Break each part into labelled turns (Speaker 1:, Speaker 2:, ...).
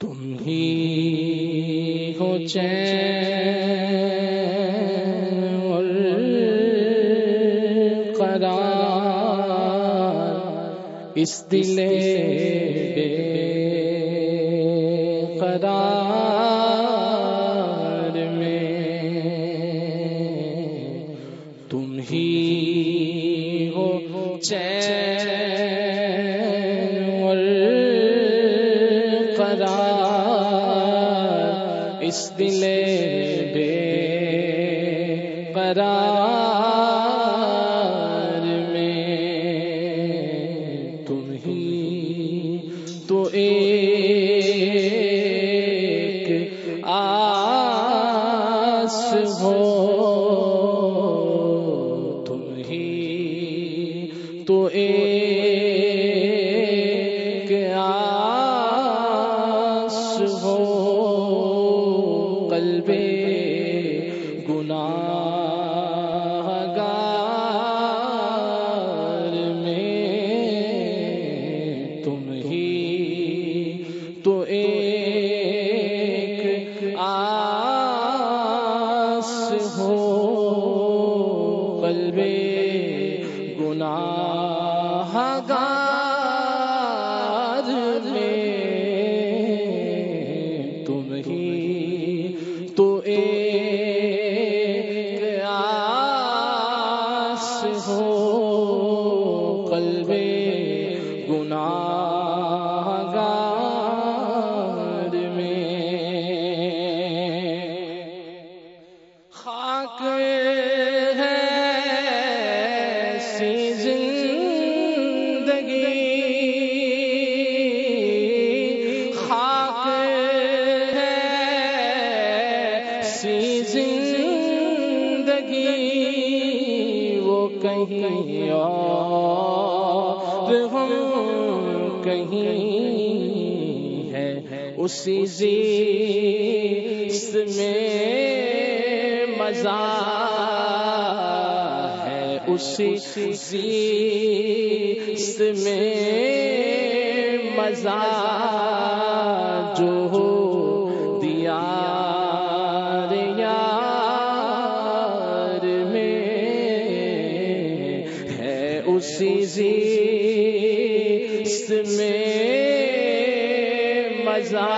Speaker 1: تم ہی ہو چار اس دل بے اس دل بے قرار میں تم تو ایک آس ہو۔ تم تو ایک کہیں ہے، اسی زیست میں مزہ ہے۔ اسی زیست میں مزہ جو ہو دیا میں ہے۔ اسی زی اس میں مزہ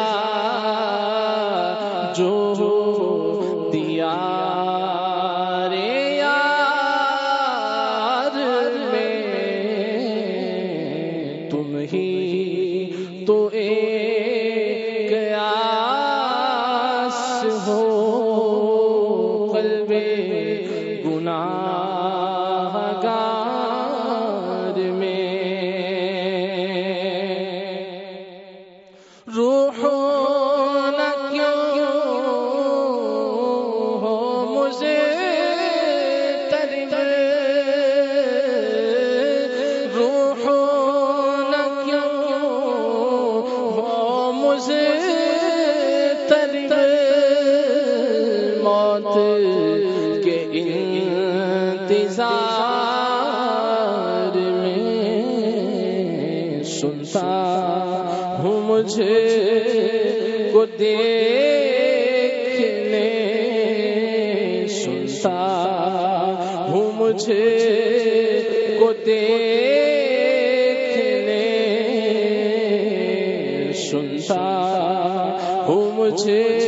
Speaker 1: مجھے کو دیکھنے سنتا ہوں مجھے کو دیکھنے سنتا ہوں مجھے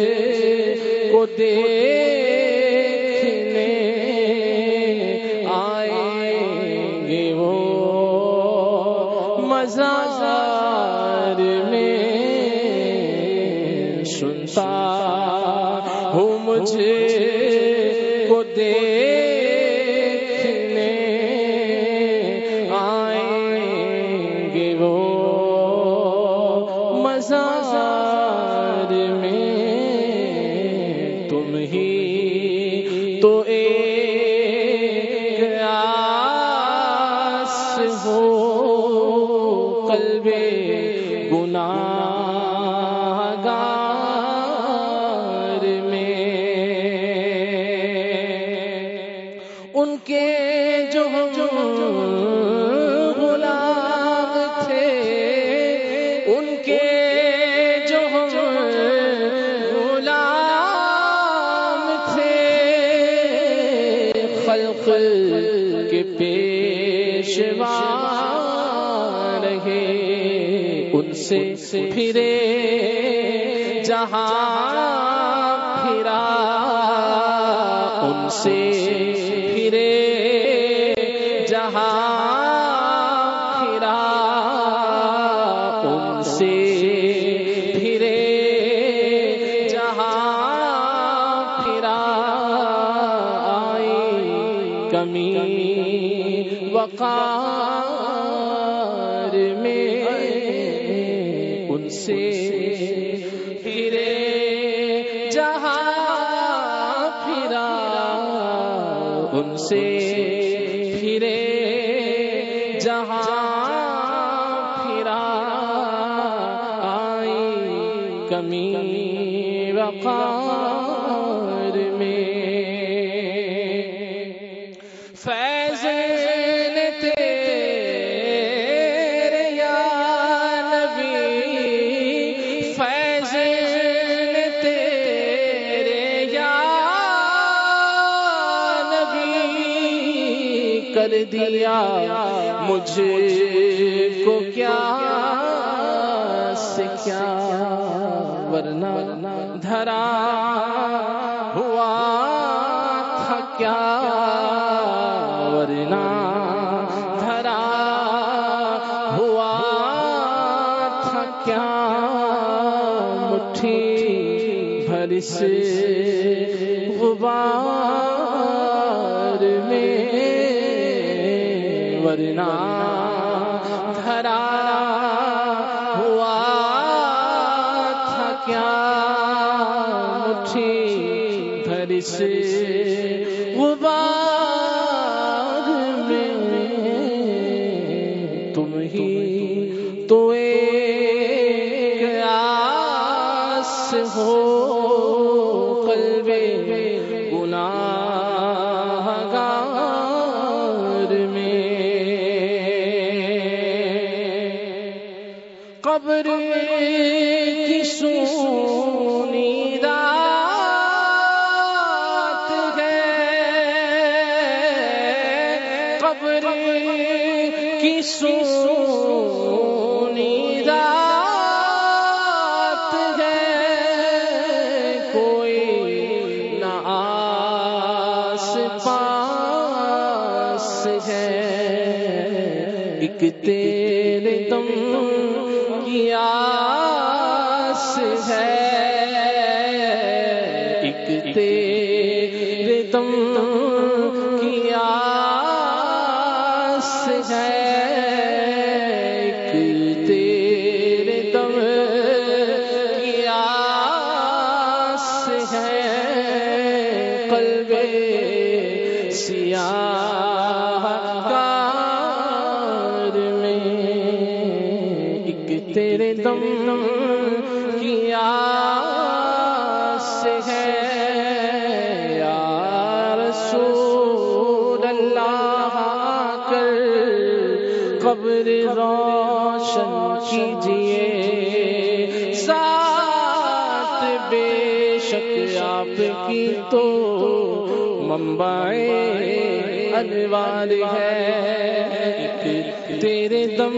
Speaker 1: دے ان سے پھرے جہاں پھرا ان سے وقار میں ان سے پھرے جہاں پھرا ان سے دیا مجھ کو کیا سے کیا، ورنہ دھرا ہوا تھا کیا، ورنہ دھرا ہوا تھا کیا، مٹھی بھر سے ورنہ دھرا ہوا تھا کیا مٹھی دھر سے قبر کی سونی رات ہے۔ قبر کی سونی رات ہے۔ کوئی نہ آس پاس ہے۔ ایک تیرے دم کی آس ہے۔ ایک تیرے دم قبر روشن کیجیے ساتھ بے شک آپ کی تو ممبئی انوار ہے تیرے دم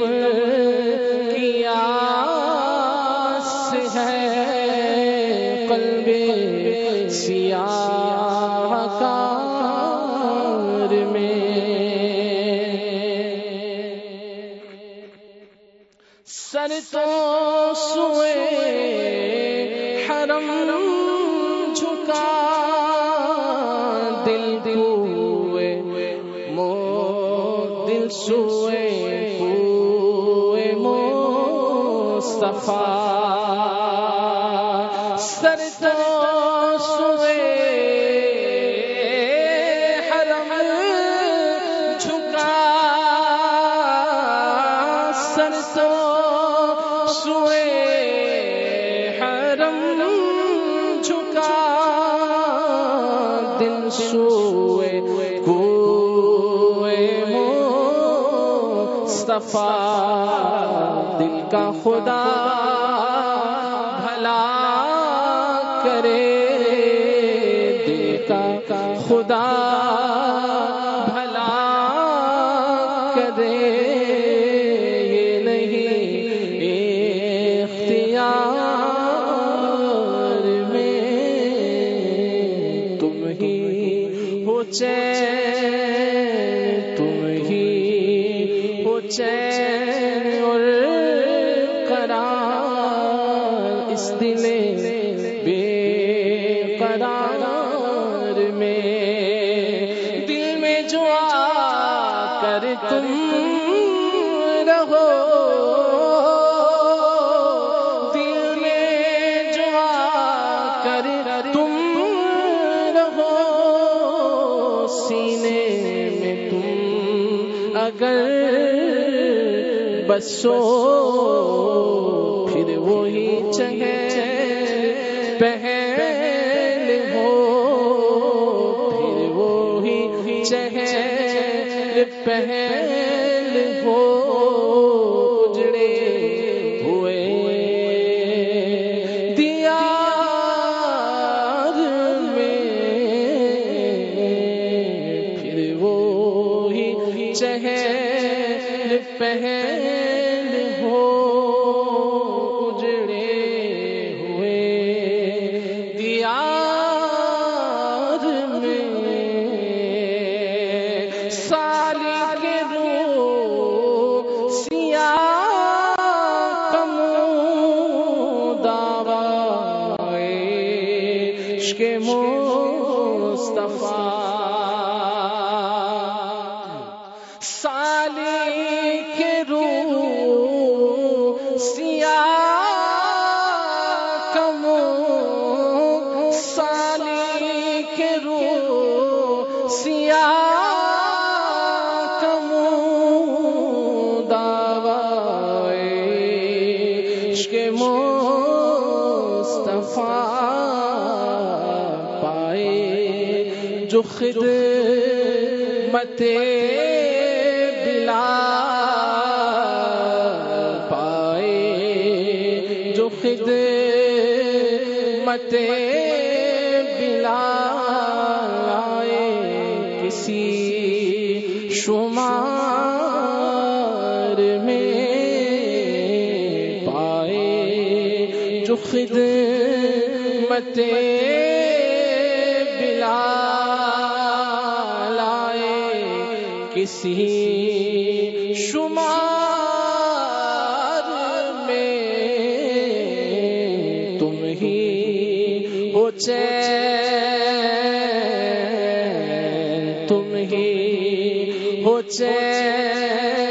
Speaker 1: کی آس ہے، قلب سیاہ تو سوئے حرم جھکا، دل دوئے مو دل سوئے ہوئے مو صفا سر تو سوئے مصطفیٰ دل کا خدا بھلا چین اور قرار، اس دل بے قرار میں دل میں جو آ کر تم رہو۔ دل میں جو آ کر تم رہو۔ سینے میں تم اگر بسو پھر وہی چہے پہل ہو پھر وہی چہل پہل کے مو جو خدمت بلا پائے جو خدمت بلا لائے کسی شمار میں پائے جو خدمت کسی شمار میں تم ہی ہو چین تم ہی ہو چین۔